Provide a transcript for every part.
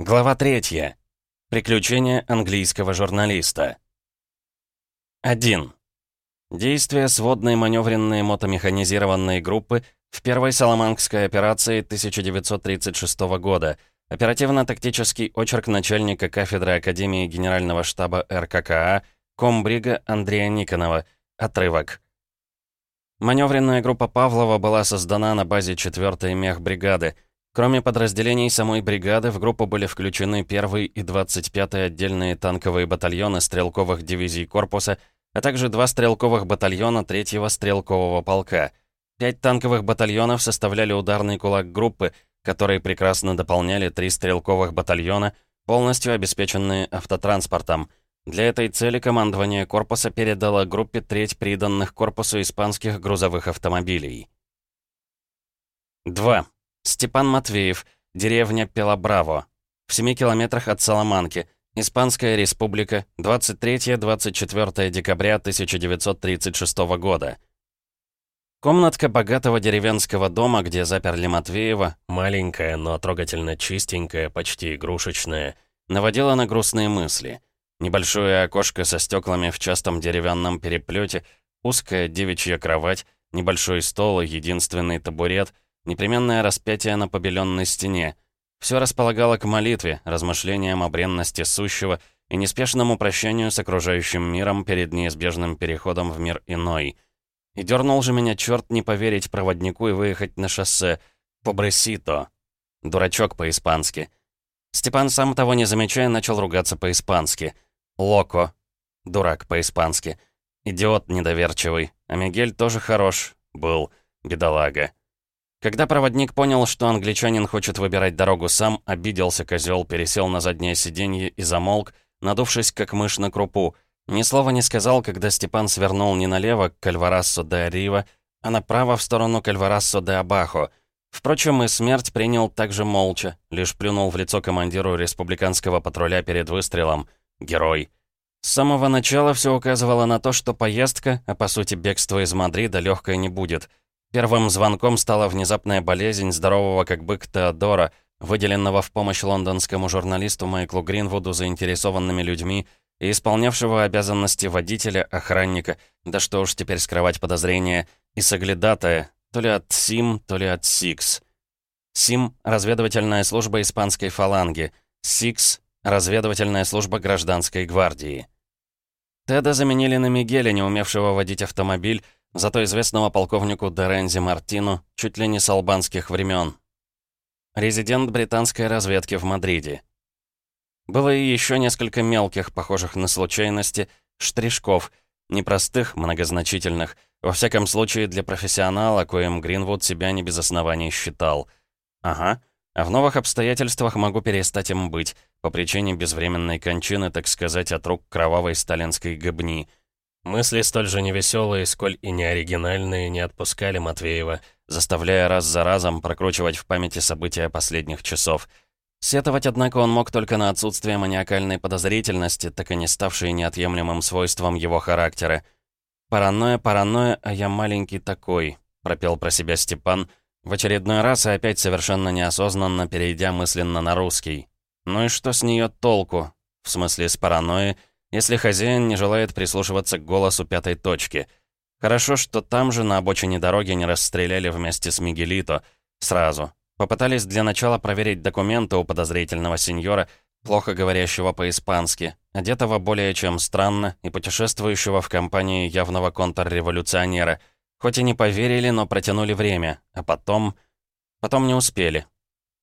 Глава третья. Приключения английского журналиста. 1. Действия сводной маневренной мотомеханизированной группы в первой Соломангской операции 1936 года. Оперативно-тактический очерк начальника кафедры Академии Генерального штаба РККА Комбрига Андрея Никонова. Отрывок. Маневренная группа Павлова была создана на базе 4-й мехбригады. Кроме подразделений самой бригады, в группу были включены 1 и 25-й отдельные танковые батальоны стрелковых дивизий корпуса, а также два стрелковых батальона 3-го стрелкового полка. Пять танковых батальонов составляли ударный кулак группы, которые прекрасно дополняли три стрелковых батальона, полностью обеспеченные автотранспортом. Для этой цели командование корпуса передало группе треть приданных корпусу испанских грузовых автомобилей. 2. Степан Матвеев, деревня Пелобраво. В 7 километрах от Соломанки. Испанская республика, 23-24 декабря 1936 года. Комнатка богатого деревенского дома, где заперли Матвеева, маленькая, но трогательно чистенькая, почти игрушечная, наводила на грустные мысли. Небольшое окошко со стеклами в частом деревянном переплете, узкая девичья кровать, небольшой стол и единственный табурет, непременное распятие на побеленной стене. Все располагало к молитве, размышлениям о бренности сущего и неспешному прощанию с окружающим миром перед неизбежным переходом в мир иной. И дернул же меня черт не поверить проводнику и выехать на шоссе. Побресито. Дурачок по-испански. Степан, сам того не замечая, начал ругаться по-испански — Локо. Дурак по-испански. Идиот недоверчивый. А Мигель тоже хорош. Был. Бедолага. Когда проводник понял, что англичанин хочет выбирать дорогу сам, обиделся козел, пересел на заднее сиденье и замолк, надувшись как мышь на крупу. Ни слова не сказал, когда Степан свернул не налево к Кальварассо де Арива, а направо в сторону Кальварассо де Абахо. Впрочем, и смерть принял также молча, лишь плюнул в лицо командиру республиканского патруля перед выстрелом. Герой. С самого начала все указывало на то, что поездка, а по сути бегство из Мадрида, легкой не будет. Первым звонком стала внезапная болезнь здорового как бык Теодора, выделенного в помощь лондонскому журналисту Майклу Гринвуду заинтересованными людьми и исполнявшего обязанности водителя, охранника, да что уж теперь скрывать подозрения, и соглядатая, то ли от СИМ, то ли от СИКС. СИМ — разведывательная служба испанской фаланги, СИКС Разведывательная служба гражданской гвардии. Теда заменили на Мигеля, не умевшего водить автомобиль, зато известного полковнику Дерензи Мартину чуть ли не с албанских времен. Резидент британской разведки в Мадриде. Было и еще несколько мелких, похожих на случайности, штришков, непростых, многозначительных, во всяком случае для профессионала, коим Гринвуд себя не без оснований считал. Ага, а в новых обстоятельствах могу перестать им быть, по причине безвременной кончины, так сказать, от рук кровавой сталинской гобни. Мысли столь же невеселые, сколь и неоригинальные, не отпускали Матвеева, заставляя раз за разом прокручивать в памяти события последних часов. Сетовать, однако, он мог только на отсутствие маниакальной подозрительности, так и не ставшей неотъемлемым свойством его характера. «Паранойя, паранойя, а я маленький такой», — пропел про себя Степан, в очередной раз и опять совершенно неосознанно перейдя мысленно на русский. Ну и что с нее толку? В смысле, с паранойи, если хозяин не желает прислушиваться к голосу пятой точки. Хорошо, что там же, на обочине дороги, не расстреляли вместе с Мигелито. Сразу. Попытались для начала проверить документы у подозрительного сеньора, плохо говорящего по-испански, одетого более чем странно и путешествующего в компании явного контрреволюционера — Хоть и не поверили, но протянули время. А потом... Потом не успели.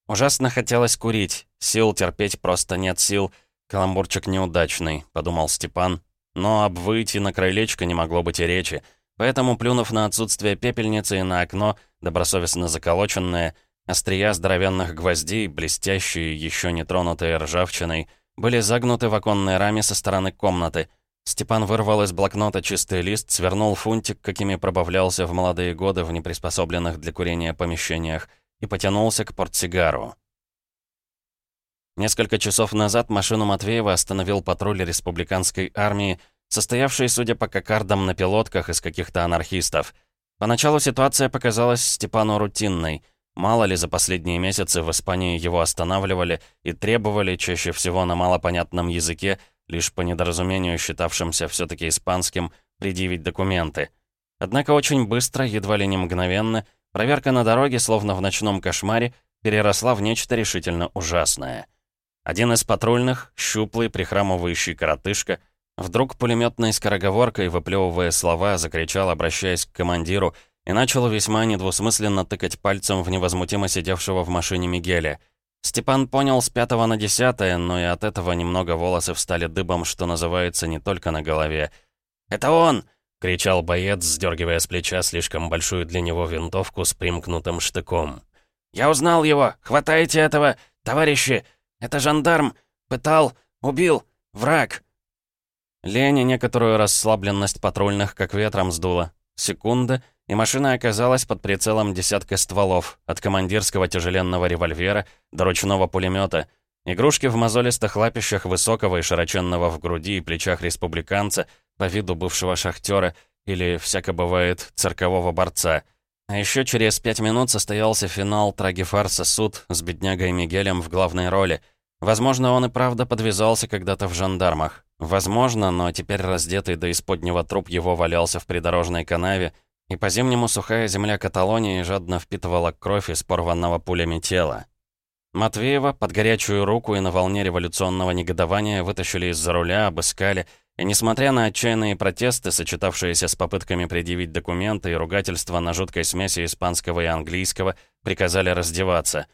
Ужасно хотелось курить. Сил терпеть просто нет сил. Каламбурчик неудачный, подумал Степан. Но об выйти на крылечко не могло быть и речи. Поэтому, плюнув на отсутствие пепельницы и на окно, добросовестно заколоченное, острия здоровенных гвоздей, блестящие, еще не тронутые ржавчиной, были загнуты в оконной раме со стороны комнаты — Степан вырвал из блокнота чистый лист, свернул фунтик, какими пробавлялся в молодые годы в неприспособленных для курения помещениях, и потянулся к портсигару. Несколько часов назад машину Матвеева остановил патруль республиканской армии, состоявший, судя по кокардам, на пилотках из каких-то анархистов. Поначалу ситуация показалась Степану рутинной. Мало ли за последние месяцы в Испании его останавливали и требовали, чаще всего на малопонятном языке, лишь по недоразумению считавшимся все таки испанским, предъявить документы. Однако очень быстро, едва ли не мгновенно, проверка на дороге, словно в ночном кошмаре, переросла в нечто решительно ужасное. Один из патрульных, щуплый, прихрамывающий коротышка, вдруг пулеметной скороговоркой, выплевывая слова, закричал, обращаясь к командиру, и начал весьма недвусмысленно тыкать пальцем в невозмутимо сидевшего в машине Мигеля. Степан понял с пятого на десятое, но и от этого немного волосы встали дыбом, что называется, не только на голове. «Это он!» — кричал боец, сдергивая с плеча слишком большую для него винтовку с примкнутым штыком. «Я узнал его! Хватайте этого! Товарищи! Это жандарм! Пытал! Убил! Враг!» Лене некоторую расслабленность патрульных как ветром сдуло. Секунда — и машина оказалась под прицелом десятка стволов, от командирского тяжеленного револьвера до ручного пулемета. Игрушки в мозолистых лапищах высокого и широченного в груди и плечах республиканца, по виду бывшего шахтера или, всяко бывает, циркового борца. А еще через пять минут состоялся финал трагефарса «Суд» с беднягой Мигелем в главной роли. Возможно, он и правда подвязался когда-то в жандармах. Возможно, но теперь раздетый до исподнего труп его валялся в придорожной канаве, и по-зимнему сухая земля Каталонии жадно впитывала кровь из порванного пулями тела. Матвеева под горячую руку и на волне революционного негодования вытащили из-за руля, обыскали, и, несмотря на отчаянные протесты, сочетавшиеся с попытками предъявить документы и ругательства на жуткой смеси испанского и английского, приказали раздеваться.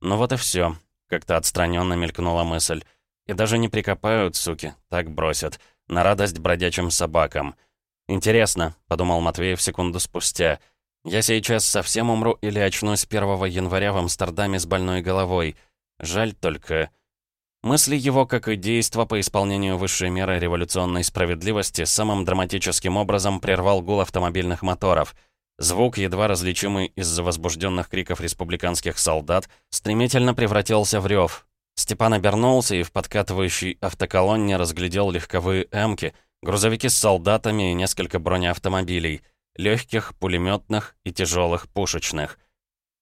Ну вот и все. Как-то отстраненно мелькнула мысль. И даже не прикопают, суки, так бросят. На радость бродячим собакам. «Интересно», — подумал Матвеев секунду спустя. «Я сейчас совсем умру или очнусь 1 января в Амстердаме с больной головой? Жаль только...» Мысли его, как и действа по исполнению высшей меры революционной справедливости, самым драматическим образом прервал гул автомобильных моторов. Звук, едва различимый из-за возбужденных криков республиканских солдат, стремительно превратился в рев. Степан обернулся и в подкатывающей автоколонне разглядел легковые «Эмки», Грузовики с солдатами и несколько бронеавтомобилей. Легких, пулеметных и тяжелых пушечных.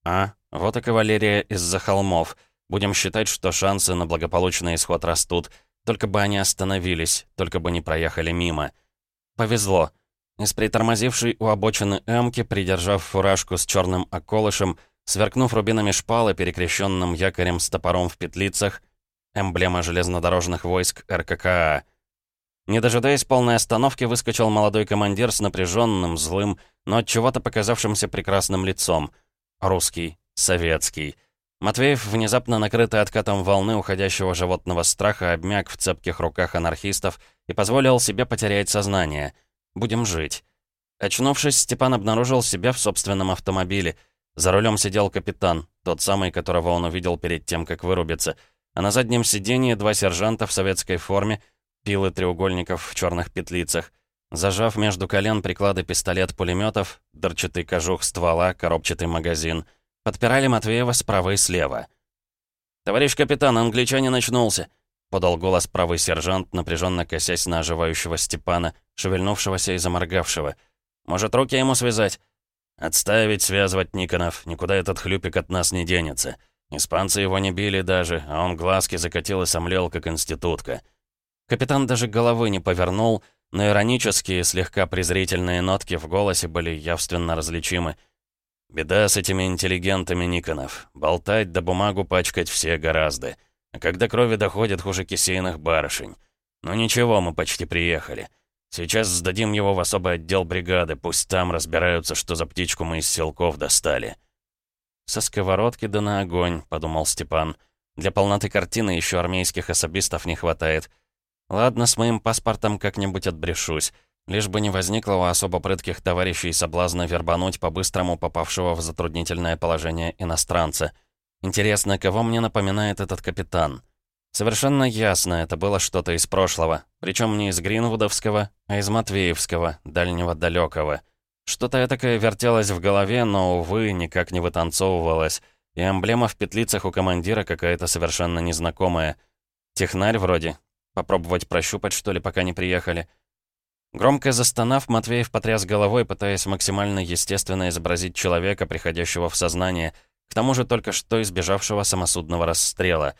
А, вот и кавалерия из-за холмов. Будем считать, что шансы на благополучный исход растут. Только бы они остановились, только бы не проехали мимо. Повезло. Из притормозившей у обочины Эмки, придержав фуражку с черным околышем, сверкнув рубинами шпалы, перекрещенным якорем с топором в петлицах, эмблема железнодорожных войск РККА — не дожидаясь полной остановки, выскочил молодой командир с напряженным, злым, но от чего-то показавшимся прекрасным лицом. Русский, советский. Матвеев, внезапно накрытый откатом волны уходящего животного страха, обмяк в цепких руках анархистов и позволил себе потерять сознание. «Будем жить». Очнувшись, Степан обнаружил себя в собственном автомобиле. За рулем сидел капитан, тот самый, которого он увидел перед тем, как вырубиться. А на заднем сиденье два сержанта в советской форме — пилы треугольников в черных петлицах, зажав между колен приклады пистолет-пулеметов, дырчатый кожух ствола, коробчатый магазин, подпирали Матвеева справа и слева. «Товарищ капитан, англичанин очнулся!» — подал голос правый сержант, напряженно косясь на оживающего Степана, шевельнувшегося и заморгавшего. «Может, руки ему связать?» «Отставить связывать Никонов, никуда этот хлюпик от нас не денется. Испанцы его не били даже, а он глазки закатил и сомлел, как институтка». Капитан даже головы не повернул, но иронические, слегка презрительные нотки в голосе были явственно различимы. «Беда с этими интеллигентами Никонов. Болтать да бумагу пачкать все гораздо. А когда крови доходит, хуже кисейных барышень. Ну ничего, мы почти приехали. Сейчас сдадим его в особый отдел бригады, пусть там разбираются, что за птичку мы из селков достали». «Со сковородки да на огонь», — подумал Степан. «Для полноты картины еще армейских особистов не хватает». Ладно, с моим паспортом как-нибудь отбрешусь. Лишь бы не возникло у особо прытких товарищей соблазна вербануть по-быстрому попавшего в затруднительное положение иностранца. Интересно, кого мне напоминает этот капитан? Совершенно ясно, это было что-то из прошлого. Причем не из Гринвудовского, а из Матвеевского, дальнего далекого. Что-то этакое вертелось в голове, но, увы, никак не вытанцовывалось. И эмблема в петлицах у командира какая-то совершенно незнакомая. Технарь вроде, Попробовать прощупать, что ли, пока не приехали. Громко застонав, Матвеев потряс головой, пытаясь максимально естественно изобразить человека, приходящего в сознание. К тому же только что избежавшего самосудного расстрела.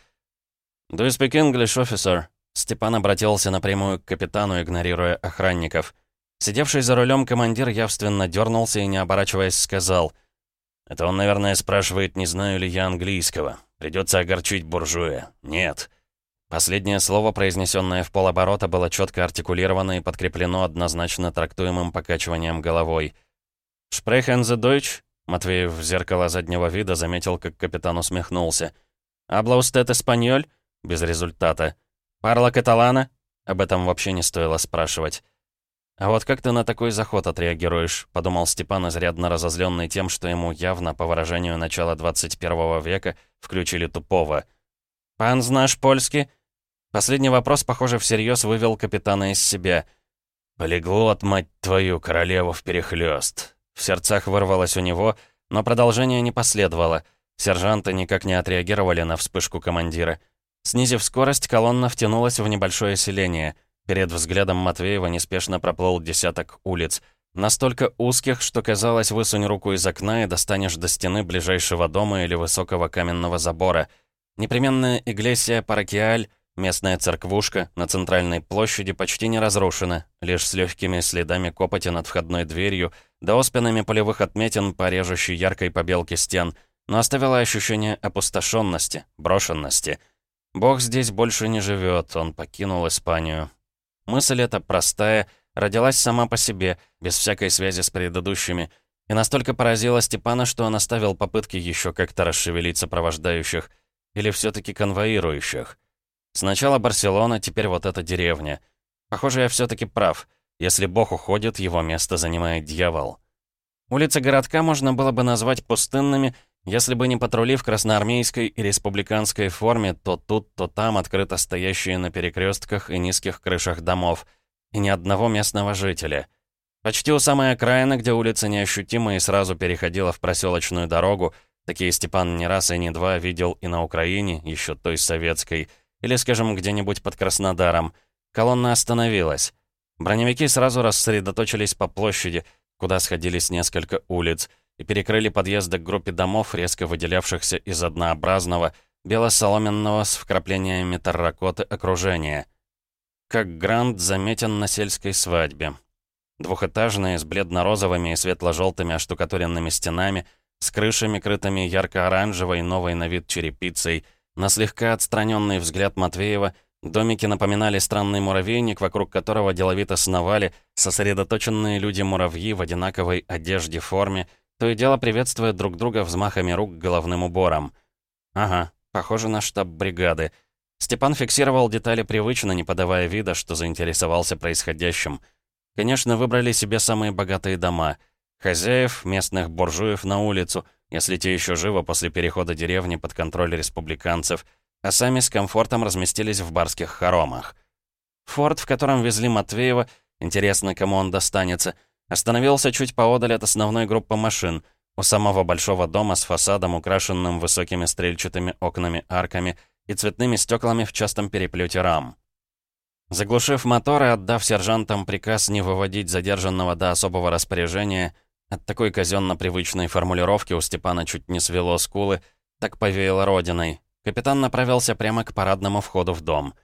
«Do you speak English, officer?» Степан обратился напрямую к капитану, игнорируя охранников. Сидевший за рулем командир явственно дернулся и, не оборачиваясь, сказал. «Это он, наверное, спрашивает, не знаю ли я английского. Придется огорчить буржуя. Нет». Последнее слово, произнесенное в полоборота, было четко артикулировано и подкреплено однозначно трактуемым покачиванием головой. «Sprechen Sie Deutsch?» Матвеев в зеркало заднего вида заметил, как капитан усмехнулся. «Habla usted español?» Без результата. «Парла каталана?» Об этом вообще не стоило спрашивать. «А вот как ты на такой заход отреагируешь?» — подумал Степан, изрядно разозленный тем, что ему явно, по выражению начала 21 века, включили тупого. «Пан знаешь польский?» Последний вопрос, похоже, всерьез вывел капитана из себя. «Полиглот, мать твою, королеву вперехлёст!» В сердцах вырвалось у него, но продолжение не последовало. Сержанты никак не отреагировали на вспышку командира. Снизив скорость, колонна втянулась в небольшое селение. Перед взглядом Матвеева неспешно проплыл десяток улиц. Настолько узких, что казалось, высунь руку из окна и достанешь до стены ближайшего дома или высокого каменного забора. Непременная Иглесия Паракиаль Местная церквушка на центральной площади почти не разрушена, лишь с легкими следами копоти над входной дверью, да оспинами полевых отметин по режущей яркой побелке стен, но оставила ощущение опустошенности, брошенности. Бог здесь больше не живет, он покинул Испанию. Мысль эта простая, родилась сама по себе, без всякой связи с предыдущими, и настолько поразила Степана, что он оставил попытки еще как-то расшевелить сопровождающих, или все таки конвоирующих. Сначала Барселона, теперь вот эта деревня. Похоже, я все-таки прав. Если бог уходит, его место занимает дьявол. Улицы городка можно было бы назвать пустынными, если бы не патрули в красноармейской и республиканской форме, то тут, то там открыто стоящие на перекрестках и низких крышах домов, и ни одного местного жителя. Почти у самой окраины, где улица неощутимо и сразу переходила в проселочную дорогу, такие Степан не раз и не два видел и на Украине, еще той советской, или, скажем, где-нибудь под Краснодаром. Колонна остановилась. Броневики сразу рассредоточились по площади, куда сходились несколько улиц, и перекрыли подъезды к группе домов, резко выделявшихся из однообразного, бело-соломенного с вкраплениями терракоты окружения. Как Гранд заметен на сельской свадьбе. Двухэтажные, с бледно-розовыми и светло-желтыми оштукатуренными стенами, с крышами, крытыми ярко-оранжевой, новой на вид черепицей — на слегка отстраненный взгляд Матвеева домики напоминали странный муравейник, вокруг которого деловито сновали сосредоточенные люди-муравьи в одинаковой одежде форме, то и дело приветствуя друг друга взмахами рук головным убором. Ага, похоже на штаб бригады. Степан фиксировал детали привычно, не подавая вида, что заинтересовался происходящим. Конечно, выбрали себе самые богатые дома. Хозяев, местных буржуев на улицу — если те еще живы после перехода деревни под контроль республиканцев, а сами с комфортом разместились в барских хоромах. Форд, в котором везли Матвеева, интересно, кому он достанется, остановился чуть поодаль от основной группы машин, у самого большого дома с фасадом, украшенным высокими стрельчатыми окнами-арками и цветными стеклами в частом переплете рам. Заглушив мотор и отдав сержантам приказ не выводить задержанного до особого распоряжения, от такой казенно-привычной формулировки у Степана чуть не свело скулы, так повеяло родиной. Капитан направился прямо к парадному входу в дом.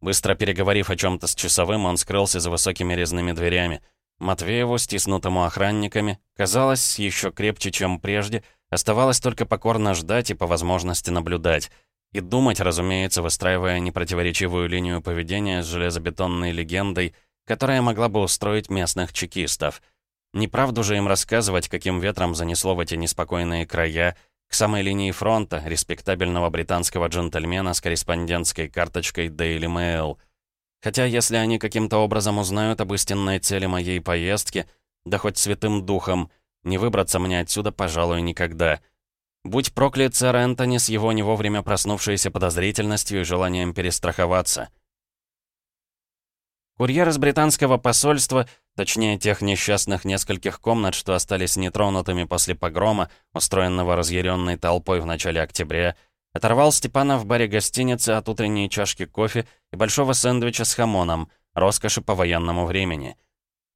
Быстро переговорив о чем то с часовым, он скрылся за высокими резными дверями. Матвееву, стиснутому охранниками, казалось, еще крепче, чем прежде, оставалось только покорно ждать и по возможности наблюдать. И думать, разумеется, выстраивая непротиворечивую линию поведения с железобетонной легендой, которая могла бы устроить местных чекистов — Неправду же им рассказывать, каким ветром занесло в эти неспокойные края, к самой линии фронта, респектабельного британского джентльмена с корреспондентской карточкой Daily Mail. Хотя если они каким-то образом узнают об истинной цели моей поездки, да хоть святым духом, не выбраться мне отсюда, пожалуй, никогда. Будь проклят сэр Энтони с его не вовремя проснувшейся подозрительностью и желанием перестраховаться. Курьер из британского посольства — Точнее, тех несчастных нескольких комнат, что остались нетронутыми после погрома, устроенного разъяренной толпой в начале октября, оторвал Степана в баре гостиницы от утренней чашки кофе и большого сэндвича с хамоном, роскоши по военному времени.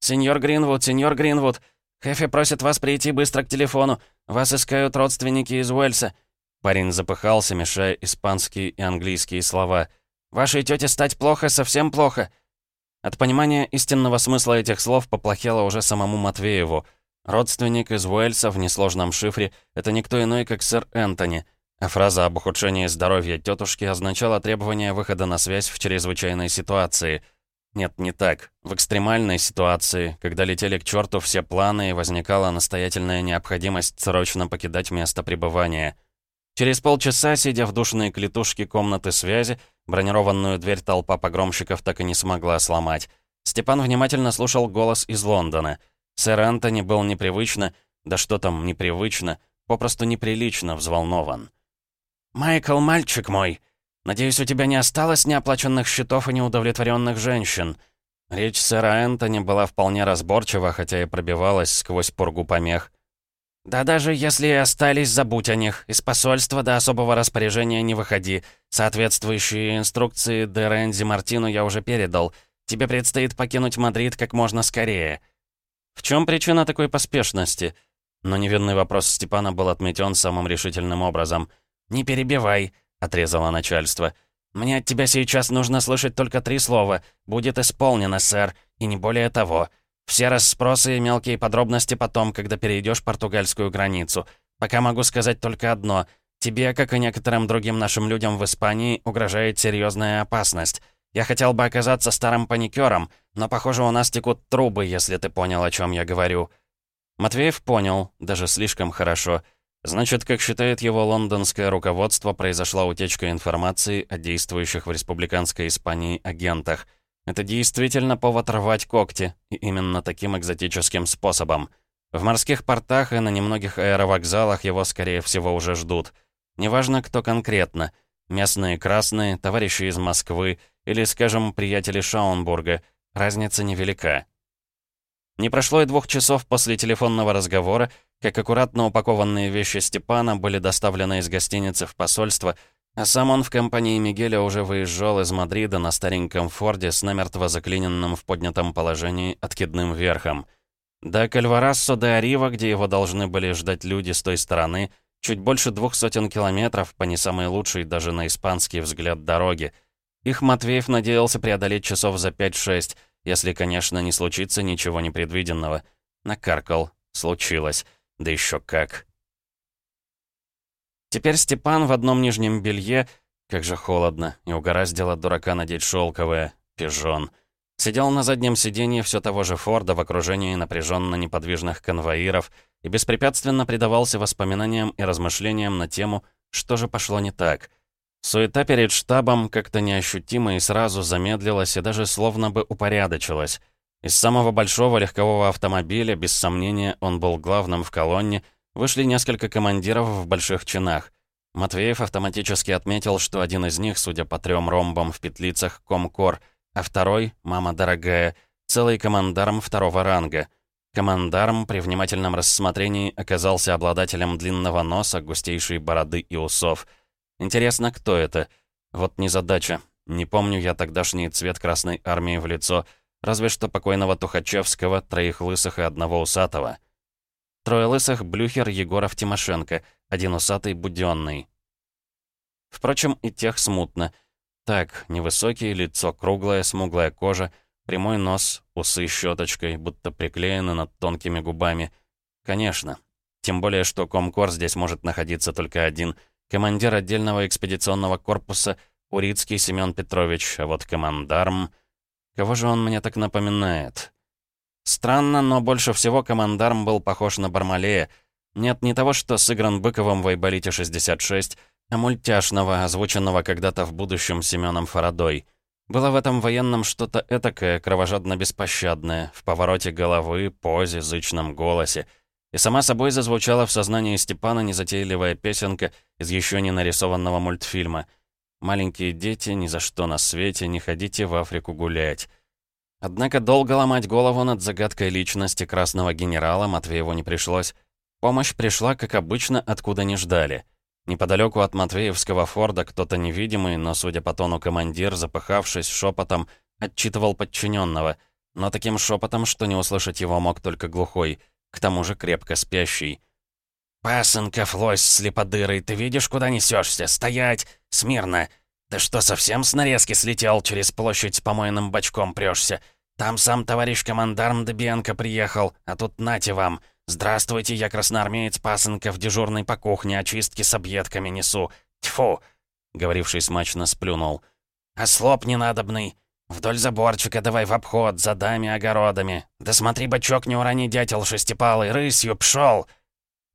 «Сеньор Гринвуд, сеньор Гринвуд!» Хэфи просит вас прийти быстро к телефону. Вас искают родственники из Уэльса». Парень запыхался, мешая испанские и английские слова. «Вашей тете стать плохо, совсем плохо». От понимания истинного смысла этих слов поплохело уже самому Матвееву. Родственник из Уэльса в несложном шифре — это никто иной, как сэр Энтони. А фраза об ухудшении здоровья тетушки означала требование выхода на связь в чрезвычайной ситуации — нет, не так. В экстремальной ситуации, когда летели к черту все планы и возникала настоятельная необходимость срочно покидать место пребывания. Через полчаса, сидя в душной клетушке комнаты связи, бронированную дверь толпа погромщиков так и не смогла сломать. Степан внимательно слушал голос из Лондона. Сэр Антони был непривычно, да что там непривычно, попросту неприлично взволнован. «Майкл, мальчик мой!» Надеюсь, у тебя не осталось неоплаченных счетов и неудовлетворенных женщин». Речь сэра Энтони была вполне разборчива, хотя и пробивалась сквозь пургу помех. «Да даже если и остались, забудь о них. Из посольства до особого распоряжения не выходи. Соответствующие инструкции де Рензи Мартину я уже передал. Тебе предстоит покинуть Мадрид как можно скорее». В чем причина такой поспешности? Но невинный вопрос Степана был отметен самым решительным образом. «Не перебивай. — отрезало начальство. «Мне от тебя сейчас нужно слышать только три слова. Будет исполнено, сэр, и не более того. Все расспросы и мелкие подробности потом, когда перейдешь португальскую границу. Пока могу сказать только одно. Тебе, как и некоторым другим нашим людям в Испании, угрожает серьезная опасность. Я хотел бы оказаться старым паникером, но, похоже, у нас текут трубы, если ты понял, о чем я говорю». Матвеев понял, даже слишком хорошо — Значит, как считает его лондонское руководство, произошла утечка информации о действующих в республиканской Испании агентах. Это действительно повод рвать когти, и именно таким экзотическим способом. В морских портах и на немногих аэровокзалах его, скорее всего, уже ждут. Неважно, кто конкретно. Местные красные, товарищи из Москвы или, скажем, приятели Шаунбурга. Разница невелика. Не прошло и двух часов после телефонного разговора, как аккуратно упакованные вещи Степана были доставлены из гостиницы в посольство, а сам он в компании Мигеля уже выезжал из Мадрида на стареньком Форде с намертво заклиненным в поднятом положении откидным верхом. До Кальварассо де Арива, где его должны были ждать люди с той стороны, чуть больше двух сотен километров по не самой лучшей даже на испанский взгляд дороги. Их Матвеев надеялся преодолеть часов за 5-6, если, конечно, не случится ничего непредвиденного. Накаркал. Случилось. Да еще как. Теперь Степан в одном нижнем белье, как же холодно, и угораздило дурака надеть шелковое, пижон. Сидел на заднем сиденье все того же Форда в окружении напряженно неподвижных конвоиров и беспрепятственно предавался воспоминаниям и размышлениям на тему, что же пошло не так. Суета перед штабом как-то неощутимо и сразу замедлилась и даже словно бы упорядочилась. Из самого большого легкового автомобиля, без сомнения, он был главным в колонне, вышли несколько командиров в больших чинах. Матвеев автоматически отметил, что один из них, судя по трем ромбам в петлицах, комкор, а второй, мама дорогая, целый командарм второго ранга. Командарм при внимательном рассмотрении оказался обладателем длинного носа, густейшей бороды и усов. Интересно, кто это? Вот незадача. Не помню я тогдашний цвет Красной Армии в лицо — Разве что покойного Тухачевского, троих лысых и одного усатого. Трое лысых — Блюхер, Егоров, Тимошенко, один усатый — Будённый. Впрочем, и тех смутно. Так, невысокий, лицо круглое, смуглая кожа, прямой нос, усы щеточкой, будто приклеены над тонкими губами. Конечно. Тем более, что комкор здесь может находиться только один. Командир отдельного экспедиционного корпуса Урицкий Семен Петрович, а вот командарм... Кого же он мне так напоминает? Странно, но больше всего командарм был похож на Бармалея. Нет, не того, что сыгран Быковым в Айболите-66, а мультяшного, озвученного когда-то в будущем Семеном Фарадой. Было в этом военном что-то этакое, кровожадно-беспощадное, в повороте головы, позе, зычном голосе. И сама собой зазвучала в сознании Степана незатейливая песенка из еще не нарисованного мультфильма — Маленькие дети, ни за что на свете не ходите в Африку гулять. Однако долго ломать голову над загадкой личности красного генерала Матвееву не пришлось. Помощь пришла, как обычно, откуда не ждали. Неподалеку от Матвеевского форда кто-то невидимый, но, судя по тону командир, запыхавшись шепотом, отчитывал подчиненного, но таким шепотом, что не услышать его мог только глухой. к тому же крепко спящий. «Пасынков, лось слеподырый, ты видишь, куда несешься? Стоять! Смирно! Ты что, совсем с нарезки слетел, через площадь с помойным бачком прешься? Там сам товарищ командарм Дебенко приехал, а тут нате вам. Здравствуйте, я красноармеец Пасынков, дежурный по кухне, очистки с объедками несу. Тьфу!» Говоривший смачно сплюнул. «Ослоп ненадобный. Вдоль заборчика давай в обход, за дами, огородами. Да смотри, бачок не урони, дятел шестипалый, рысью пшел!»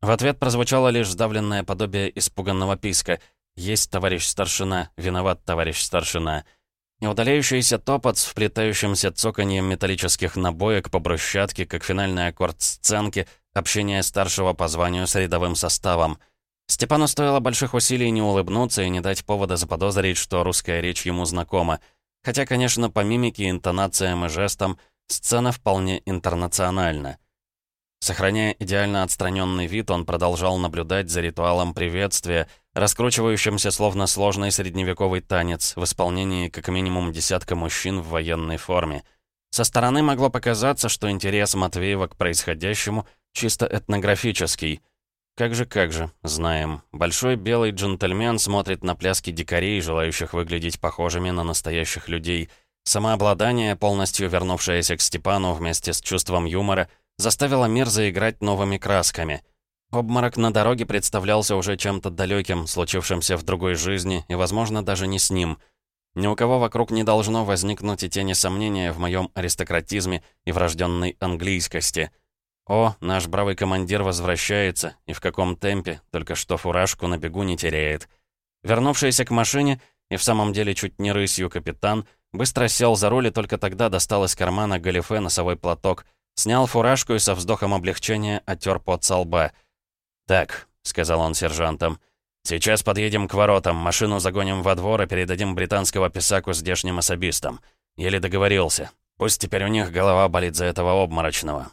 В ответ прозвучало лишь сдавленное подобие испуганного писка. «Есть, товарищ старшина, виноват, товарищ старшина». И удаляющийся топот с вплетающимся цоканьем металлических набоек по брусчатке, как финальный аккорд сценки, общение старшего по званию с рядовым составом. Степану стоило больших усилий не улыбнуться и не дать повода заподозрить, что русская речь ему знакома. Хотя, конечно, по мимике, интонациям и жестам, сцена вполне интернациональна. Сохраняя идеально отстраненный вид, он продолжал наблюдать за ритуалом приветствия, раскручивающимся словно сложный средневековый танец в исполнении как минимум десятка мужчин в военной форме. Со стороны могло показаться, что интерес Матвеева к происходящему чисто этнографический. Как же, как же, знаем. Большой белый джентльмен смотрит на пляски дикарей, желающих выглядеть похожими на настоящих людей. Самообладание, полностью вернувшееся к Степану вместе с чувством юмора — заставила мир заиграть новыми красками. Обморок на дороге представлялся уже чем-то далеким, случившимся в другой жизни, и, возможно, даже не с ним. Ни у кого вокруг не должно возникнуть и тени сомнения в моем аристократизме и врожденной английскости. О, наш бравый командир возвращается, и в каком темпе, только что фуражку на бегу не теряет. Вернувшийся к машине, и в самом деле чуть не рысью капитан, быстро сел за руль и только тогда достал из кармана галифе носовой платок — Снял фуражку и со вздохом облегчения оттер пот со лба. «Так», — сказал он сержантам, — «сейчас подъедем к воротам, машину загоним во двор и передадим британского писаку здешним особистам. Еле договорился. Пусть теперь у них голова болит за этого обморочного».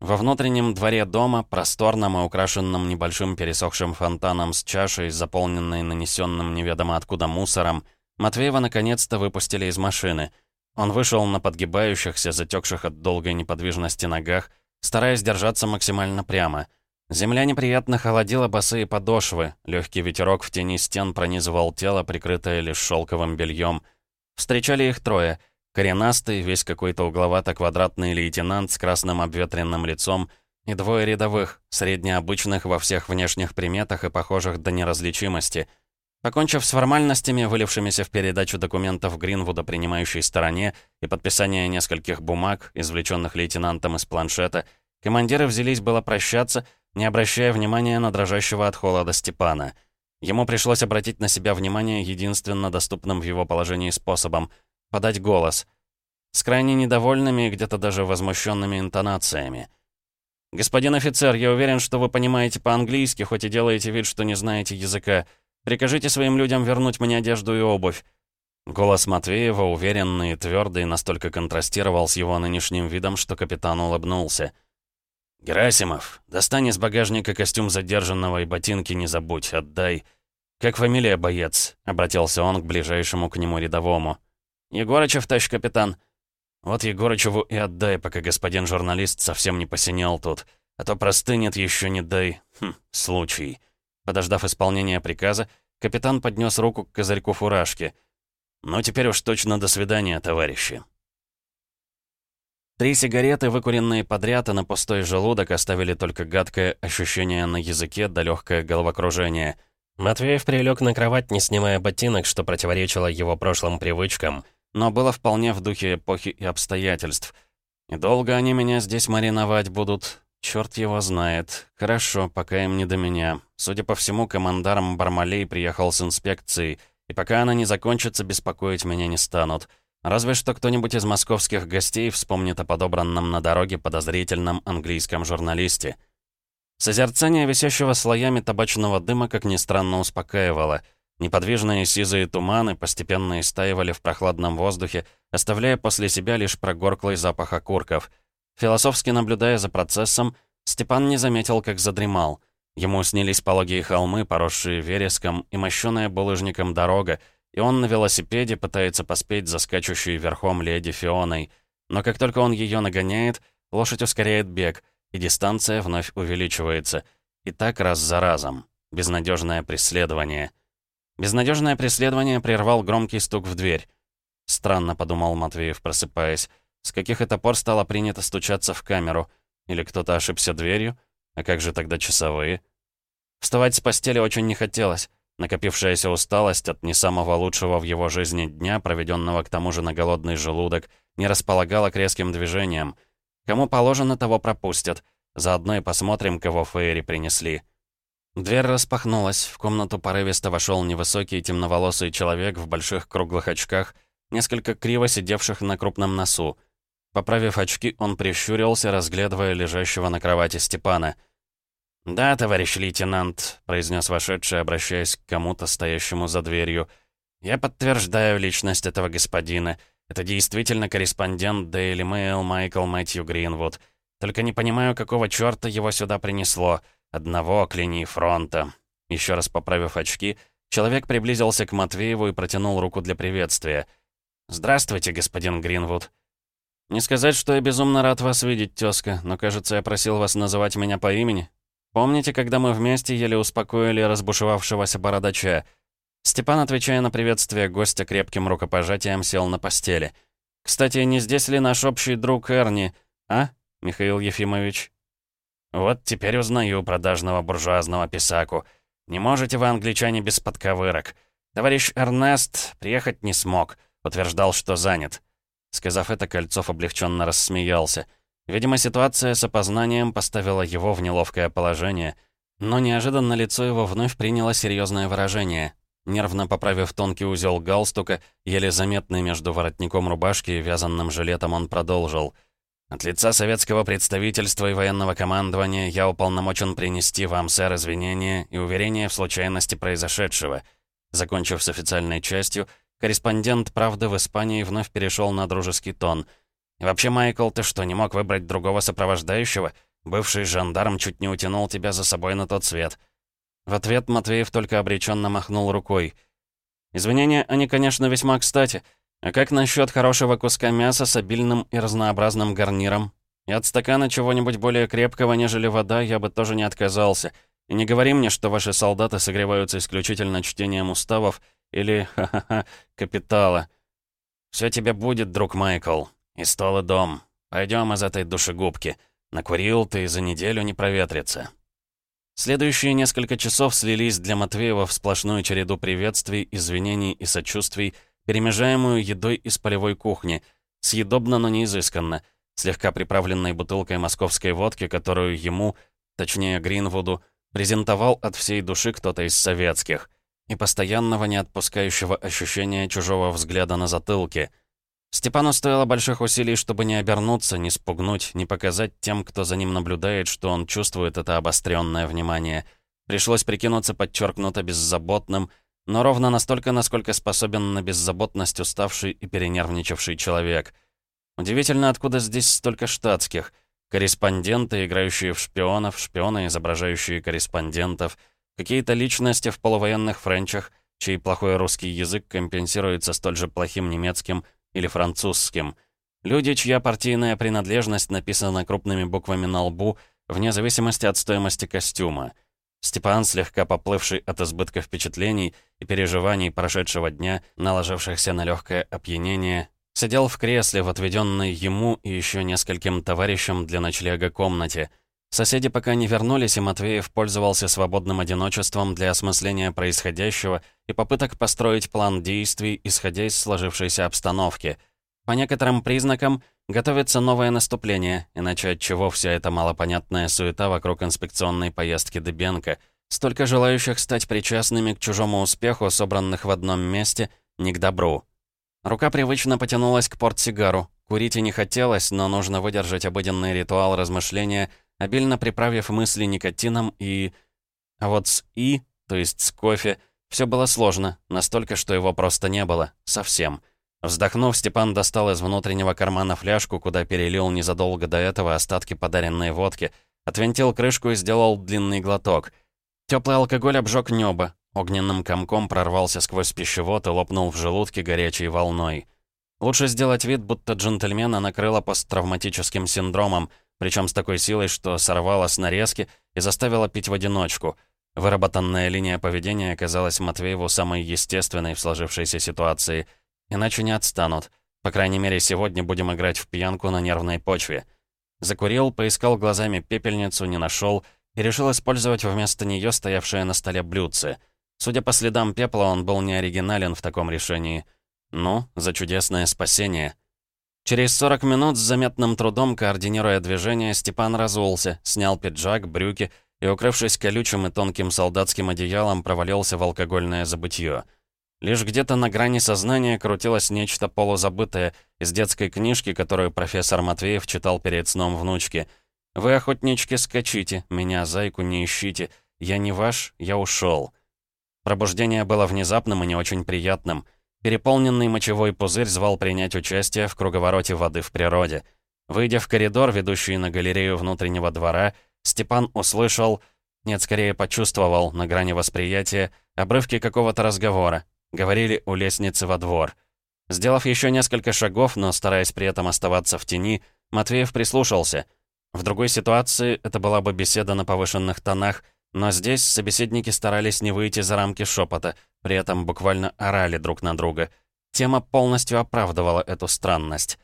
Во внутреннем дворе дома, просторном и украшенном небольшим пересохшим фонтаном с чашей, заполненной нанесенным неведомо откуда мусором, Матвеева наконец-то выпустили из машины — он вышел на подгибающихся, затекших от долгой неподвижности ногах, стараясь держаться максимально прямо. Земля неприятно холодила босые подошвы, легкий ветерок в тени стен пронизывал тело, прикрытое лишь шелковым бельем. Встречали их трое. Коренастый, весь какой-то угловато-квадратный лейтенант с красным обветренным лицом и двое рядовых, среднеобычных во всех внешних приметах и похожих до неразличимости — Покончив с формальностями, вылившимися в передачу документов Гринвуда принимающей стороне и подписание нескольких бумаг, извлеченных лейтенантом из планшета, командиры взялись было прощаться, не обращая внимания на дрожащего от холода Степана. Ему пришлось обратить на себя внимание единственно доступным в его положении способом — подать голос. С крайне недовольными и где-то даже возмущенными интонациями. «Господин офицер, я уверен, что вы понимаете по-английски, хоть и делаете вид, что не знаете языка. Прикажите своим людям вернуть мне одежду и обувь». Голос Матвеева, уверенный и твердый, настолько контрастировал с его нынешним видом, что капитан улыбнулся. «Герасимов, достань из багажника костюм задержанного и ботинки не забудь, отдай». «Как фамилия, боец?» — обратился он к ближайшему к нему рядовому. «Егорычев, товарищ капитан». «Вот Егорычеву и отдай, пока господин журналист совсем не посинел тут. А то простынет еще не дай. Хм, случай». Подождав исполнения приказа, капитан поднес руку к козырьку фуражки. «Ну, теперь уж точно до свидания, товарищи». Три сигареты, выкуренные подряд и на пустой желудок, оставили только гадкое ощущение на языке да легкое головокружение. Матвеев прилег на кровать, не снимая ботинок, что противоречило его прошлым привычкам, но было вполне в духе эпохи и обстоятельств. И долго они меня здесь мариновать будут, Черт его знает. Хорошо, пока им не до меня. Судя по всему, командарм Бармалей приехал с инспекцией, и пока она не закончится, беспокоить меня не станут. Разве что кто-нибудь из московских гостей вспомнит о подобранном на дороге подозрительном английском журналисте. Созерцание висящего слоями табачного дыма, как ни странно, успокаивало. Неподвижные сизые туманы постепенно истаивали в прохладном воздухе, оставляя после себя лишь прогорклый запах окурков — Философски наблюдая за процессом, Степан не заметил, как задремал. Ему снились пологие холмы, поросшие вереском и мощёная булыжником дорога, и он на велосипеде пытается поспеть за скачущей верхом леди Фионой. Но как только он ее нагоняет, лошадь ускоряет бег, и дистанция вновь увеличивается. И так раз за разом. Безнадежное преследование. Безнадежное преследование прервал громкий стук в дверь. «Странно», — подумал Матвеев, просыпаясь. «С каких это пор стало принято стучаться в камеру? Или кто-то ошибся дверью? А как же тогда часовые?» Вставать с постели очень не хотелось. Накопившаяся усталость от не самого лучшего в его жизни дня, проведенного к тому же на голодный желудок, не располагала к резким движениям. Кому положено, того пропустят. Заодно и посмотрим, кого Фейри принесли. Дверь распахнулась. В комнату порывисто вошел невысокий темноволосый человек в больших круглых очках, несколько криво сидевших на крупном носу. Поправив очки, он прищурился, разглядывая лежащего на кровати Степана — «Да, товарищ лейтенант», — произнес вошедший, обращаясь к кому-то, стоящему за дверью. «Я подтверждаю личность этого господина. Это действительно корреспондент Daily Mail Майкл Мэтью Гринвуд. Только не понимаю, какого чёрта его сюда принесло. Одного к линии фронта». Еще раз поправив очки, человек приблизился к Матвееву и протянул руку для приветствия. «Здравствуйте, господин Гринвуд». «Не сказать, что я безумно рад вас видеть, тёзка, но, кажется, я просил вас называть меня по имени. Помните, когда мы вместе еле успокоили разбушевавшегося бородача? Степан, отвечая на приветствие гостя крепким рукопожатием, сел на постели. «Кстати, не здесь ли наш общий друг Эрни, а, Михаил Ефимович?» «Вот теперь узнаю продажного буржуазного писаку. Не можете вы, англичане, без подковырок. Товарищ Эрнест приехать не смог, утверждал, что занят». Сказав это, Кольцов облегченно рассмеялся. Видимо, ситуация с опознанием поставила его в неловкое положение, но неожиданно лицо его вновь приняло серьезное выражение. Нервно поправив тонкий узел галстука, еле заметный между воротником рубашки и вязанным жилетом, он продолжил. «От лица советского представительства и военного командования я уполномочен принести вам, сэр, извинения и уверения в случайности произошедшего». Закончив с официальной частью, корреспондент «Правды» в Испании вновь перешел на дружеский тон — вообще, Майкл, ты что, не мог выбрать другого сопровождающего? Бывший жандарм чуть не утянул тебя за собой на тот свет». В ответ Матвеев только обреченно махнул рукой. «Извинения, они, конечно, весьма кстати. А как насчет хорошего куска мяса с обильным и разнообразным гарниром? И от стакана чего-нибудь более крепкого, нежели вода, я бы тоже не отказался. И не говори мне, что ваши солдаты согреваются исключительно чтением уставов или, ха-ха-ха, капитала. Все тебе будет, друг Майкл. «И стол, и дом. Пойдем из этой душегубки. Накурил ты, и за неделю не проветрится». Следующие несколько часов слились для Матвеева в сплошную череду приветствий, извинений и сочувствий, перемежаемую едой из полевой кухни, съедобно, но не изысканно, слегка приправленной бутылкой московской водки, которую ему, точнее Гринвуду, презентовал от всей души кто-то из советских, и постоянного не отпускающего ощущения чужого взгляда на затылке — Степану стоило больших усилий, чтобы не обернуться, не спугнуть, не показать тем, кто за ним наблюдает, что он чувствует это обостренное внимание. Пришлось прикинуться подчеркнуто беззаботным, но ровно настолько, насколько способен на беззаботность уставший и перенервничавший человек. Удивительно, откуда здесь столько штатских. Корреспонденты, играющие в шпионов, шпионы, изображающие корреспондентов, какие-то личности в полувоенных френчах, чей плохой русский язык компенсируется столь же плохим немецким – или французским. Люди, чья партийная принадлежность написана крупными буквами на лбу, вне зависимости от стоимости костюма. Степан, слегка поплывший от избытка впечатлений и переживаний прошедшего дня, наложившихся на легкое опьянение, сидел в кресле в отведенной ему и еще нескольким товарищам для ночлега комнате. Соседи пока не вернулись, и Матвеев пользовался свободным одиночеством для осмысления происходящего и попыток построить план действий, исходя из сложившейся обстановки. По некоторым признакам готовится новое наступление, иначе от чего вся эта малопонятная суета вокруг инспекционной поездки Дебенко. Столько желающих стать причастными к чужому успеху, собранных в одном месте, не к добру. Рука привычно потянулась к портсигару. Курить и не хотелось, но нужно выдержать обыденный ритуал размышления, обильно приправив мысли никотином и... А вот с «и», то есть с кофе, все было сложно, настолько, что его просто не было. Совсем. Вздохнув, Степан достал из внутреннего кармана фляжку, куда перелил незадолго до этого остатки подаренной водки, отвинтил крышку и сделал длинный глоток. Теплый алкоголь обжег небо, огненным комком прорвался сквозь пищевод и лопнул в желудке горячей волной. Лучше сделать вид, будто джентльмена накрыло посттравматическим синдромом, причем с такой силой, что сорвала с нарезки и заставила пить в одиночку. Выработанная линия поведения казалась Матвееву самой естественной в сложившейся ситуации. Иначе не отстанут. По крайней мере, сегодня будем играть в пьянку на нервной почве. Закурил, поискал глазами пепельницу, не нашел и решил использовать вместо нее стоявшее на столе блюдце. Судя по следам пепла, он был не оригинален в таком решении. Ну, за чудесное спасение. Через 40 минут с заметным трудом, координируя движение, Степан разулся, снял пиджак, брюки и, укрывшись колючим и тонким солдатским одеялом, провалился в алкогольное забытье. Лишь где-то на грани сознания крутилось нечто полузабытое из детской книжки, которую профессор Матвеев читал перед сном внучки. «Вы, охотнички, скачите, меня, зайку, не ищите. Я не ваш, я ушел». Пробуждение было внезапным и не очень приятным. Переполненный мочевой пузырь звал принять участие в круговороте воды в природе. Выйдя в коридор, ведущий на галерею внутреннего двора, Степан услышал, нет, скорее почувствовал на грани восприятия, обрывки какого-то разговора. Говорили у лестницы во двор. Сделав еще несколько шагов, но стараясь при этом оставаться в тени, Матвеев прислушался. В другой ситуации это была бы беседа на повышенных тонах, но здесь собеседники старались не выйти за рамки шепота, при этом буквально орали друг на друга. Тема полностью оправдывала эту странность.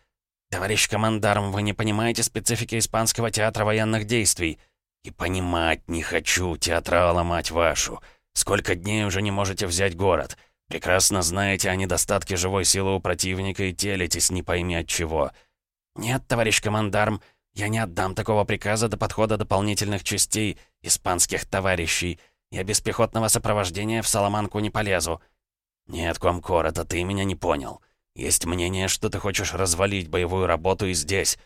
«Товарищ командарм, вы не понимаете специфики испанского театра военных действий», «И понимать не хочу, театрала, мать вашу. Сколько дней уже не можете взять город? Прекрасно знаете о недостатке живой силы у противника и телитесь не пойми от чего». «Нет, товарищ командарм, я не отдам такого приказа до подхода дополнительных частей, испанских товарищей. Я без пехотного сопровождения в Соломанку не полезу». «Нет, Комкор, это ты меня не понял. Есть мнение, что ты хочешь развалить боевую работу и здесь».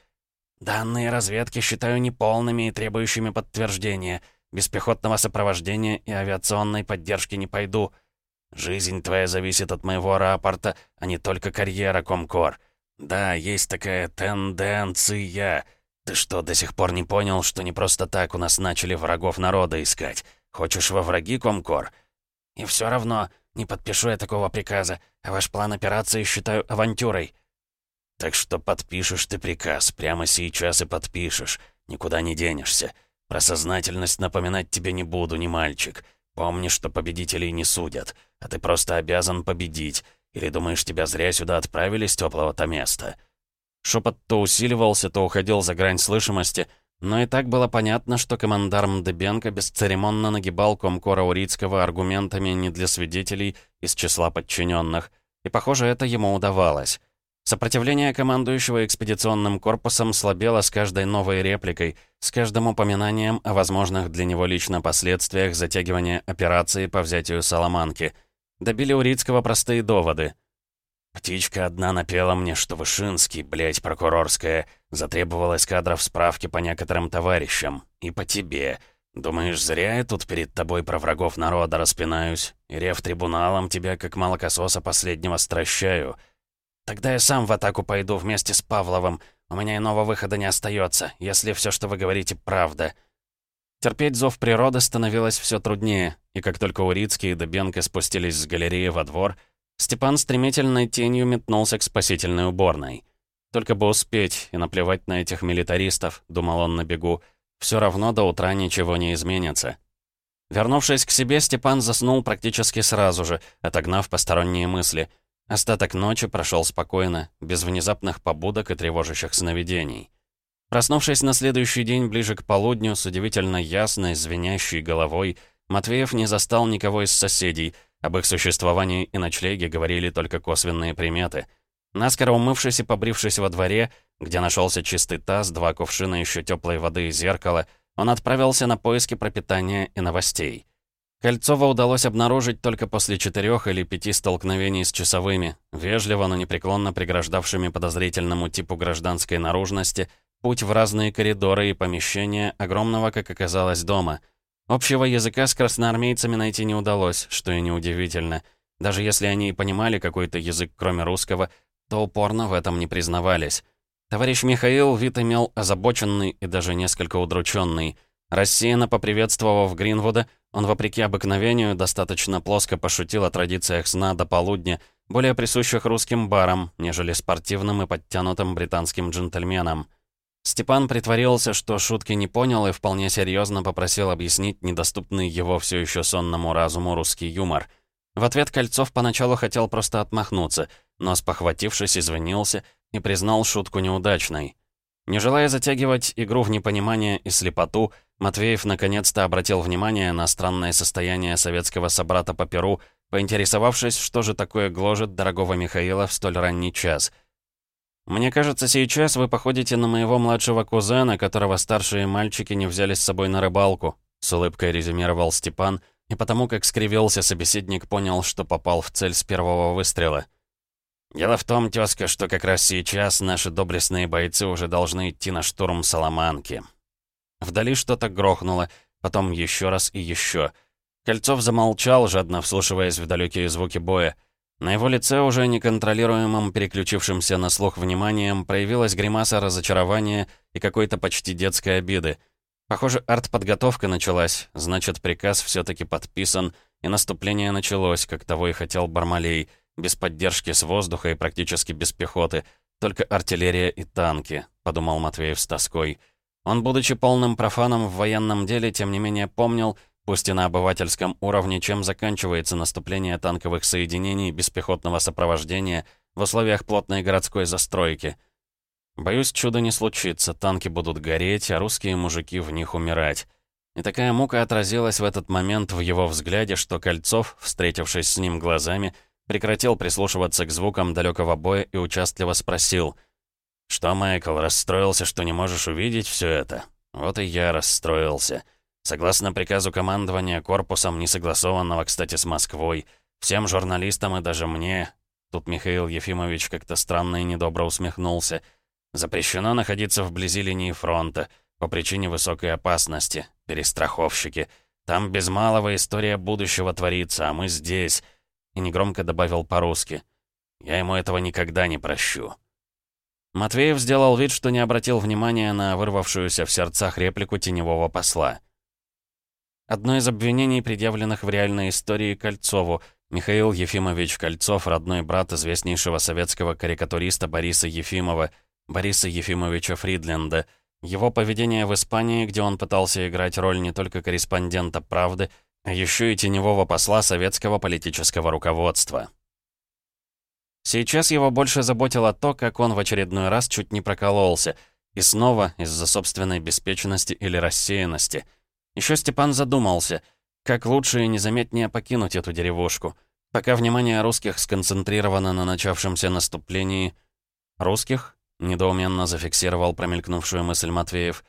«Данные разведки считаю неполными и требующими подтверждения. Без пехотного сопровождения и авиационной поддержки не пойду. Жизнь твоя зависит от моего рапорта, а не только карьера, Комкор. Да, есть такая тенденция. Ты что, до сих пор не понял, что не просто так у нас начали врагов народа искать? Хочешь во враги, Комкор? И все равно не подпишу я такого приказа, а ваш план операции считаю авантюрой». Так что подпишешь ты приказ, прямо сейчас и подпишешь. Никуда не денешься. Про сознательность напоминать тебе не буду, не мальчик. Помни, что победителей не судят, а ты просто обязан победить. Или думаешь, тебя зря сюда отправили с теплого-то места?» Шепот то усиливался, то уходил за грань слышимости, но и так было понятно, что командарм Дебенко бесцеремонно нагибал Комкора Урицкого аргументами не для свидетелей из числа подчиненных, и, похоже, это ему удавалось. Сопротивление командующего экспедиционным корпусом слабело с каждой новой репликой, с каждым упоминанием о возможных для него лично последствиях затягивания операции по взятию Соломанки. Добили Урицкого простые доводы. «Птичка одна напела мне, что Вышинский, блядь, прокурорская, затребовал из кадров справки по некоторым товарищам. И по тебе. Думаешь, зря я тут перед тобой про врагов народа распинаюсь? И рев трибуналом тебя, как молокососа последнего, стращаю». «Тогда я сам в атаку пойду вместе с Павловым. У меня иного выхода не остается, если все, что вы говорите, правда». Терпеть зов природы становилось все труднее, и как только Урицкий и Дебенко спустились с галереи во двор, Степан стремительной тенью метнулся к спасительной уборной. «Только бы успеть и наплевать на этих милитаристов», — думал он на бегу, «все равно до утра ничего не изменится». Вернувшись к себе, Степан заснул практически сразу же, отогнав посторонние мысли — Остаток ночи прошел спокойно, без внезапных побудок и тревожащих сновидений. Проснувшись на следующий день ближе к полудню с удивительно ясной, звенящей головой, Матвеев не застал никого из соседей, об их существовании и ночлеге говорили только косвенные приметы. Наскоро умывшись и побрившись во дворе, где нашелся чистый таз, два кувшина еще теплой воды и зеркало, он отправился на поиски пропитания и новостей. Кольцова удалось обнаружить только после четырех или пяти столкновений с часовыми, вежливо, но непреклонно преграждавшими подозрительному типу гражданской наружности путь в разные коридоры и помещения огромного, как оказалось, дома. Общего языка с красноармейцами найти не удалось, что и неудивительно. Даже если они и понимали какой-то язык, кроме русского, то упорно в этом не признавались. Товарищ Михаил вид имел озабоченный и даже несколько удрученный. Рассеянно поприветствовав Гринвуда, он, вопреки обыкновению, достаточно плоско пошутил о традициях сна до полудня, более присущих русским барам, нежели спортивным и подтянутым британским джентльменам. Степан притворился, что шутки не понял и вполне серьезно попросил объяснить недоступный его все еще сонному разуму русский юмор. В ответ Кольцов поначалу хотел просто отмахнуться, но, спохватившись, извинился и признал шутку неудачной. Не желая затягивать игру в непонимание и слепоту, Матвеев наконец-то обратил внимание на странное состояние советского собрата по Перу, поинтересовавшись, что же такое гложет дорогого Михаила в столь ранний час — «Мне кажется, сейчас вы походите на моего младшего кузена, которого старшие мальчики не взяли с собой на рыбалку», с улыбкой резюмировал Степан, и потому как скривился собеседник, понял, что попал в цель с первого выстрела. «Дело в том, тезка, что как раз сейчас наши доблестные бойцы уже должны идти на штурм Соломанки». Вдали что-то грохнуло, потом еще раз и еще. Кольцов замолчал, жадно вслушиваясь в далекие звуки боя. На его лице, уже неконтролируемым, переключившимся на слух вниманием, проявилась гримаса разочарования и какой-то почти детской обиды. Похоже, артподготовка началась, значит, приказ все таки подписан, и наступление началось, как того и хотел Бармалей, без поддержки с воздуха и практически без пехоты, только артиллерия и танки, подумал Матвеев с тоской. Он, будучи полным профаном в военном деле, тем не менее помнил, пусть и на обывательском уровне, чем заканчивается наступление танковых соединений без пехотного сопровождения в условиях плотной городской застройки. Боюсь, чудо не случится, танки будут гореть, а русские мужики в них умирать. И такая мука отразилась в этот момент в его взгляде, что Кольцов, встретившись с ним глазами, прекратил прислушиваться к звукам далекого боя и участливо спросил. «Что, Майкл, расстроился, что не можешь увидеть все это? Вот и я расстроился». Согласно приказу командования корпусом, несогласованного, кстати, с Москвой, всем журналистам и даже мне, тут Михаил Ефимович как-то странно и недобро усмехнулся, запрещено находиться вблизи линии фронта по причине высокой опасности, перестраховщики. Там без малого история будущего творится, а мы здесь. И негромко добавил по-русски. Я ему этого никогда не прощу. Матвеев сделал вид, что не обратил внимания на вырвавшуюся в сердцах реплику теневого посла. Одно из обвинений, предъявленных в реальной истории Кольцову, Михаил Ефимович Кольцов, родной брат известнейшего советского карикатуриста Бориса Ефимова, Бориса Ефимовича Фридленда. Его поведение в Испании, где он пытался играть роль не только корреспондента «Правды», а еще и теневого посла советского политического руководства. Сейчас его больше заботило то, как он в очередной раз чуть не прокололся, и снова из-за собственной беспечности или рассеянности – еще Степан задумался, как лучше и незаметнее покинуть эту деревушку. Пока внимание русских сконцентрировано на начавшемся наступлении... «Русских?» — недоуменно зафиксировал промелькнувшую мысль Матвеев.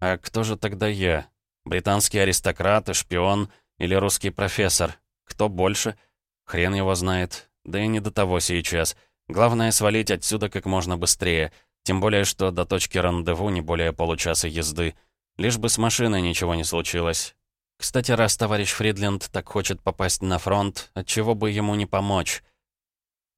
«А кто же тогда я? Британский аристократ и шпион или русский профессор? Кто больше? Хрен его знает. Да и не до того сейчас. Главное — свалить отсюда как можно быстрее. Тем более, что до точки рандеву не более получаса езды». Лишь бы с машиной ничего не случилось. Кстати, раз товарищ Фридленд так хочет попасть на фронт, отчего бы ему не помочь?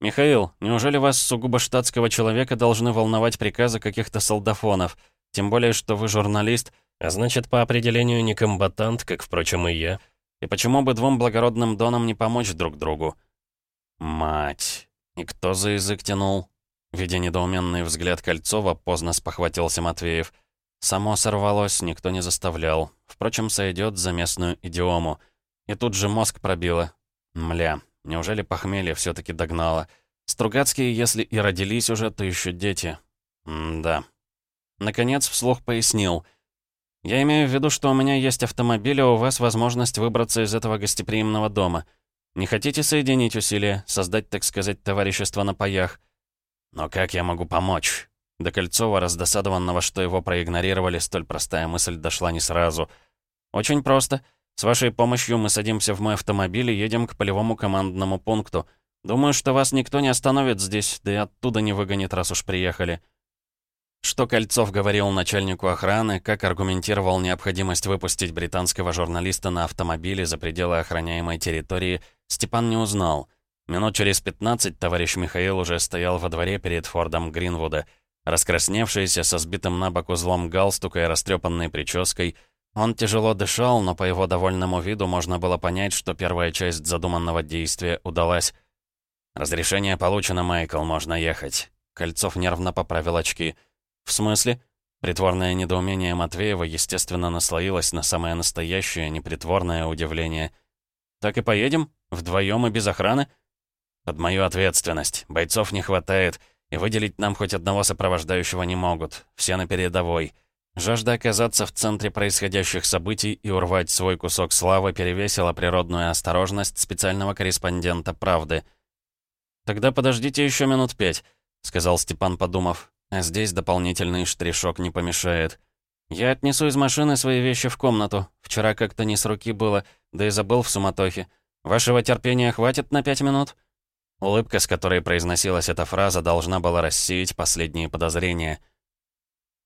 «Михаил, неужели вас, сугубо штатского человека, должны волновать приказы каких-то солдафонов? Тем более, что вы журналист, а значит, по определению не комбатант, как, впрочем, и я. И почему бы двум благородным донам не помочь друг другу?» «Мать! И кто за язык тянул?» Видя недоуменный взгляд Кольцова, поздно спохватился Матвеев. Само сорвалось, никто не заставлял. Впрочем, сойдет за местную идиому. И тут же мозг пробило. Мля, неужели похмелье все таки догнало? Стругацкие, если и родились уже, то еще дети. М да. Наконец, вслух пояснил. «Я имею в виду, что у меня есть автомобиль, а у вас возможность выбраться из этого гостеприимного дома. Не хотите соединить усилия, создать, так сказать, товарищество на паях? Но как я могу помочь?» До Кольцова, раздосадованного, что его проигнорировали, столь простая мысль дошла не сразу. «Очень просто. С вашей помощью мы садимся в мой автомобиль и едем к полевому командному пункту. Думаю, что вас никто не остановит здесь, да и оттуда не выгонит, раз уж приехали». Что Кольцов говорил начальнику охраны, как аргументировал необходимость выпустить британского журналиста на автомобиле за пределы охраняемой территории, Степан не узнал. Минут через 15 товарищ Михаил уже стоял во дворе перед Фордом Гринвуда — Раскрасневшийся, со сбитым на бок узлом галстука и растрепанной прической, он тяжело дышал, но по его довольному виду можно было понять, что первая часть задуманного действия удалась. «Разрешение получено, Майкл, можно ехать». Кольцов нервно поправил очки. «В смысле?» Притворное недоумение Матвеева, естественно, наслоилось на самое настоящее, непритворное удивление. «Так и поедем? Вдвоем и без охраны?» «Под мою ответственность. Бойцов не хватает, и выделить нам хоть одного сопровождающего не могут. Все на передовой. Жажда оказаться в центре происходящих событий и урвать свой кусок славы перевесила природную осторожность специального корреспондента «Правды». «Тогда подождите еще минут пять», — сказал Степан, подумав. «А здесь дополнительный штришок не помешает. Я отнесу из машины свои вещи в комнату. Вчера как-то не с руки было, да и забыл в суматохе. Вашего терпения хватит на пять минут?» Улыбка, с которой произносилась эта фраза, должна была рассеять последние подозрения —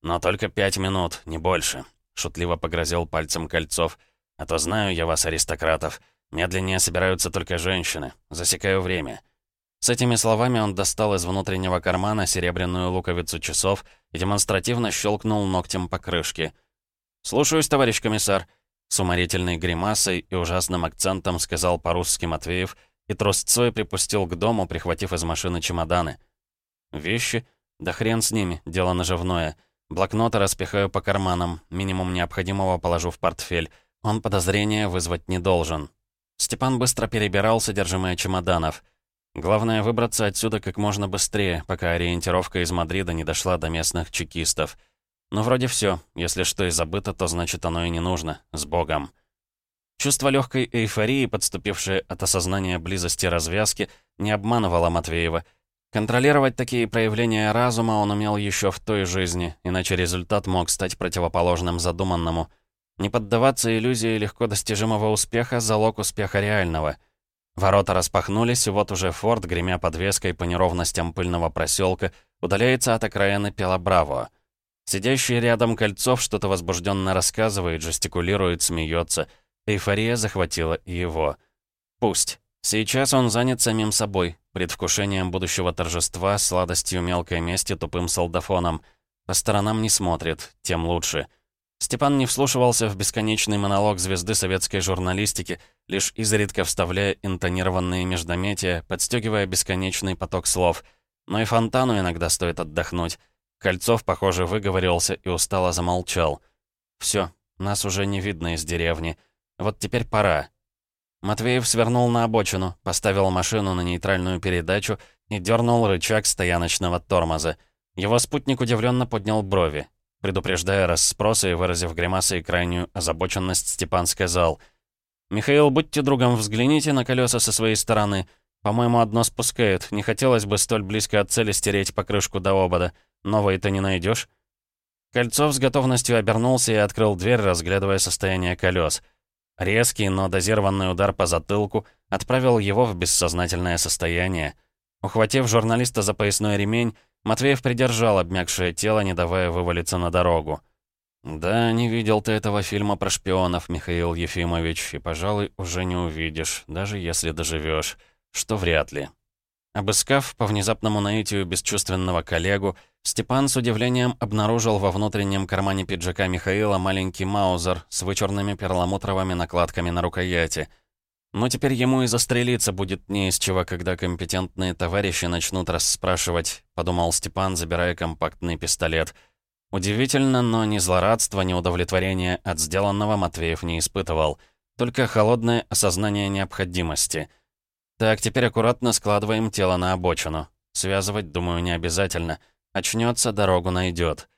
«Но только пять минут, не больше», — шутливо погрозил пальцем Кольцов. «А то знаю я вас, аристократов. Медленнее собираются только женщины. Засекаю время». С этими словами он достал из внутреннего кармана серебряную луковицу часов и демонстративно щелкнул ногтем по крышке. «Слушаюсь, товарищ комиссар», — с уморительной гримасой и ужасным акцентом сказал по-русски Матвеев и трусцой припустил к дому, прихватив из машины чемоданы. «Вещи? Да хрен с ними, дело наживное. Блокноты распихаю по карманам, минимум необходимого положу в портфель. Он подозрения вызвать не должен. Степан быстро перебирал содержимое чемоданов. Главное выбраться отсюда как можно быстрее, пока ориентировка из Мадрида не дошла до местных чекистов. Но вроде все. Если что и забыто, то значит оно и не нужно. С Богом. Чувство легкой эйфории, подступившее от осознания близости развязки, не обманывало Матвеева — Контролировать такие проявления разума он умел еще в той жизни, иначе результат мог стать противоположным задуманному. Не поддаваться иллюзии легко достижимого успеха — залог успеха реального. Ворота распахнулись, и вот уже Форд, гремя подвеской по неровностям пыльного проселка, удаляется от окраины Пелобраво. Сидящий рядом Кольцов что-то возбужденно рассказывает, жестикулирует, смеется. Эйфория захватила и его. Пусть. Сейчас он занят самим собой, предвкушением будущего торжества, сладостью мелкой мести тупым солдафоном. По сторонам не смотрит, тем лучше. Степан не вслушивался в бесконечный монолог звезды советской журналистики, лишь изредка вставляя интонированные междометия, подстегивая бесконечный поток слов. Но и фонтану иногда стоит отдохнуть. Кольцов, похоже, выговорился и устало замолчал. Все, нас уже не видно из деревни. Вот теперь пора. Матвеев свернул на обочину, поставил машину на нейтральную передачу и дернул рычаг стояночного тормоза. Его спутник удивленно поднял брови. Предупреждая расспросы и выразив гримасы и крайнюю озабоченность, Степан сказал, «Михаил, будьте другом, взгляните на колеса со своей стороны. По-моему, одно спускает. Не хотелось бы столь близко от цели стереть покрышку до обода. Новой-то не найдешь. Кольцов с готовностью обернулся и открыл дверь, разглядывая состояние колес — Резкий, но дозированный удар по затылку отправил его в бессознательное состояние. Ухватив журналиста за поясной ремень, Матвеев придержал обмякшее тело, не давая вывалиться на дорогу. «Да, не видел ты этого фильма про шпионов, Михаил Ефимович, и, пожалуй, уже не увидишь, даже если доживешь, что вряд ли». Обыскав по внезапному наитию бесчувственного коллегу, Степан с удивлением обнаружил во внутреннем кармане пиджака Михаила маленький маузер с вычурными перламутровыми накладками на рукояти. Но теперь ему и застрелиться будет не из чего, когда компетентные товарищи начнут расспрашивать, подумал Степан, забирая компактный пистолет. Удивительно, но ни злорадства, ни удовлетворения от сделанного Матвеев не испытывал, только холодное осознание необходимости — так, теперь аккуратно складываем тело на обочину. Связывать, думаю, не обязательно. Очнется, дорогу найдет.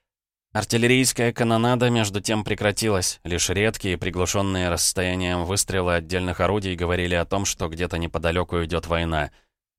Артиллерийская канонада между тем прекратилась. Лишь редкие, приглушенные расстоянием выстрелы отдельных орудий говорили о том, что где-то неподалеку идет война.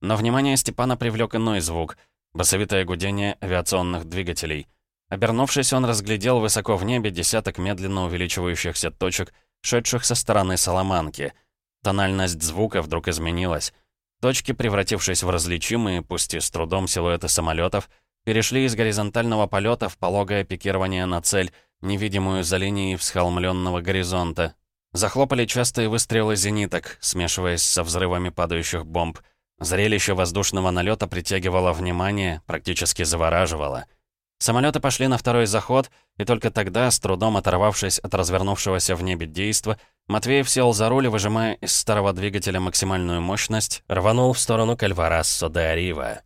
Но внимание Степана привлек иной звук — басовитое гудение авиационных двигателей. Обернувшись, он разглядел высоко в небе десяток медленно увеличивающихся точек, шедших со стороны Соломанки — Тональность звука вдруг изменилась. Точки, превратившись в различимые, пусть и с трудом силуэты самолетов, перешли из горизонтального полета в пологое пикирование на цель, невидимую за линией всхолмленного горизонта. Захлопали частые выстрелы зениток, смешиваясь со взрывами падающих бомб. Зрелище воздушного налета притягивало внимание, практически завораживало — Самолеты пошли на второй заход, и только тогда, с трудом оторвавшись от развернувшегося в небе действа, Матвеев сел за руль, выжимая из старого двигателя максимальную мощность, рванул в сторону Кальварассо де Арива.